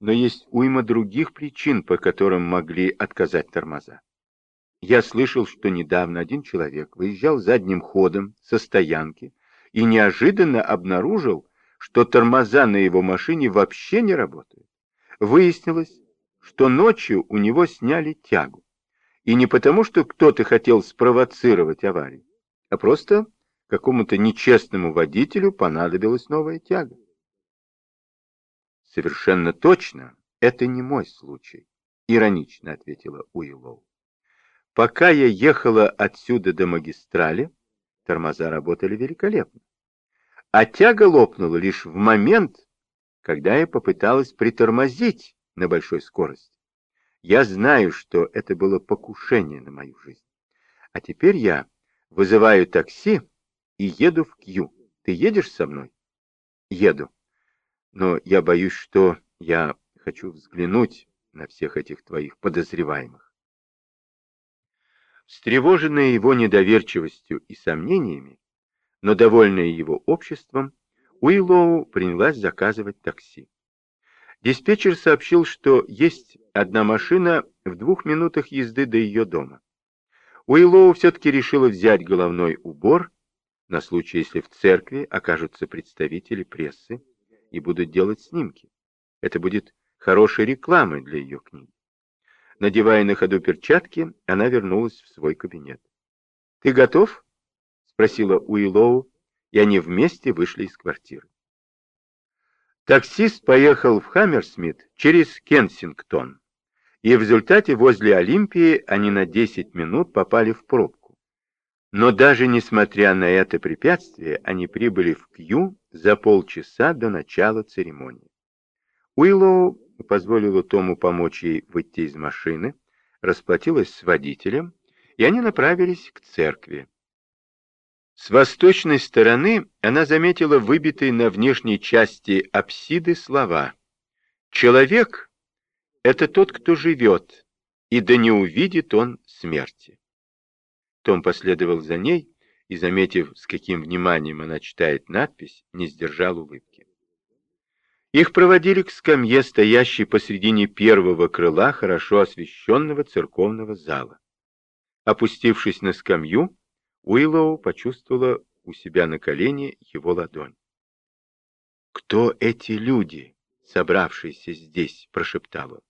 но есть уйма других причин, по которым могли отказать тормоза. Я слышал, что недавно один человек выезжал задним ходом со стоянки и неожиданно обнаружил, что тормоза на его машине вообще не работают. Выяснилось, что ночью у него сняли тягу. И не потому, что кто-то хотел спровоцировать аварию, а просто какому-то нечестному водителю понадобилась новая тяга. Совершенно точно, это не мой случай, иронично ответила Уиллоу. Пока я ехала отсюда до магистрали, тормоза работали великолепно. А тяга лопнула лишь в момент, когда я попыталась притормозить на большой скорости. Я знаю, что это было покушение на мою жизнь. А теперь я вызываю такси и еду в Кью. Ты едешь со мной? Еду. Но я боюсь, что я хочу взглянуть на всех этих твоих подозреваемых. Встревоженная его недоверчивостью и сомнениями, но довольная его обществом, Уиллоу принялась заказывать такси. Диспетчер сообщил, что есть одна машина в двух минутах езды до ее дома. Уиллоу все-таки решила взять головной убор на случай, если в церкви окажутся представители прессы и будут делать снимки. Это будет хорошей рекламой для ее книги. Надевая на ходу перчатки, она вернулась в свой кабинет. «Ты готов?» — спросила Уиллоу, и они вместе вышли из квартиры. Таксист поехал в Хаммерсмит через Кенсингтон, и в результате возле Олимпии они на 10 минут попали в пробку. Но даже несмотря на это препятствие, они прибыли в Кью за полчаса до начала церемонии. Уиллоу позволила Тому помочь ей выйти из машины, расплатилась с водителем, и они направились к церкви. С восточной стороны она заметила выбитые на внешней части апсиды слова «Человек — это тот, кто живет, и да не увидит он смерти». Том последовал за ней и, заметив, с каким вниманием она читает надпись, не сдержал улыбки. Их проводили к скамье, стоящей посредине первого крыла хорошо освещенного церковного зала. Опустившись на скамью, Уиллоу почувствовала у себя на колене его ладонь. «Кто эти люди, собравшиеся здесь?» — прошептала.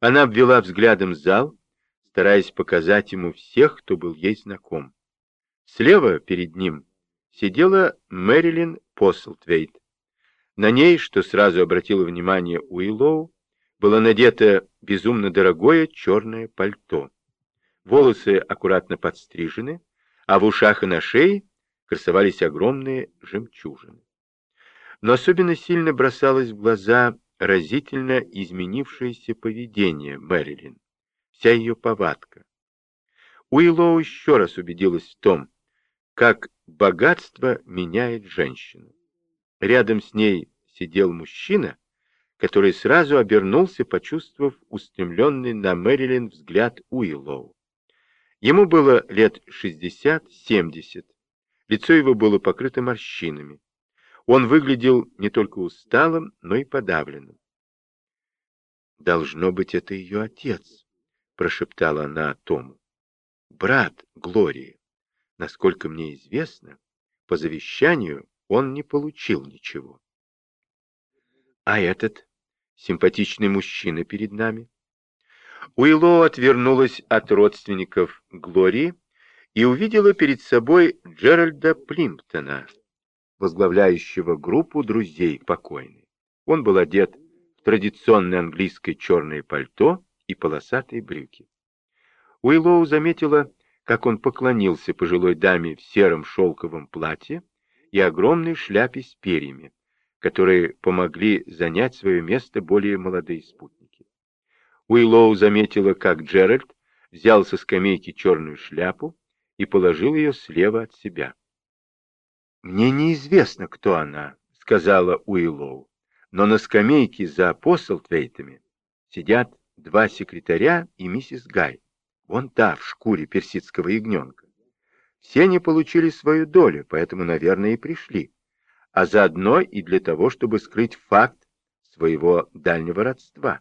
Она обвела взглядом зал, стараясь показать ему всех, кто был ей знаком. Слева перед ним сидела Мэрилин Послтвейт. На ней, что сразу обратило внимание Уиллоу, было надето безумно дорогое черное пальто. Волосы аккуратно подстрижены, а в ушах и на шее красовались огромные жемчужины. Но особенно сильно бросалось в глаза разительно изменившееся поведение Мэрилин вся ее повадка. Уиллоу еще раз убедилась в том, как богатство меняет женщину. Рядом с ней сидел мужчина, который сразу обернулся, почувствовав устремленный на Мэрилин взгляд Уиллоу. Ему было лет 60-70, лицо его было покрыто морщинами. Он выглядел не только усталым, но и подавленным. Должно быть, это ее отец. — прошептала она Тому. «Брат Глории. Насколько мне известно, по завещанию он не получил ничего». «А этот симпатичный мужчина перед нами?» Уилло отвернулась от родственников Глории и увидела перед собой Джеральда Плимптона, возглавляющего группу друзей покойной. Он был одет в традиционное английское черное пальто и полосатые брюки. Уиллоу заметила, как он поклонился пожилой даме в сером шелковом платье и огромной шляпе с перьями, которые помогли занять свое место более молодые спутники. Уиллоу заметила, как Джеральд взял со скамейки черную шляпу и положил ее слева от себя. «Мне неизвестно, кто она», — сказала Уиллоу, «но на скамейке за апостолтвейтами сидят два секретаря и миссис Гай, вон та в шкуре персидского ягненка. Все они получили свою долю, поэтому, наверное, и пришли. А заодно и для того, чтобы скрыть факт своего дальнего родства.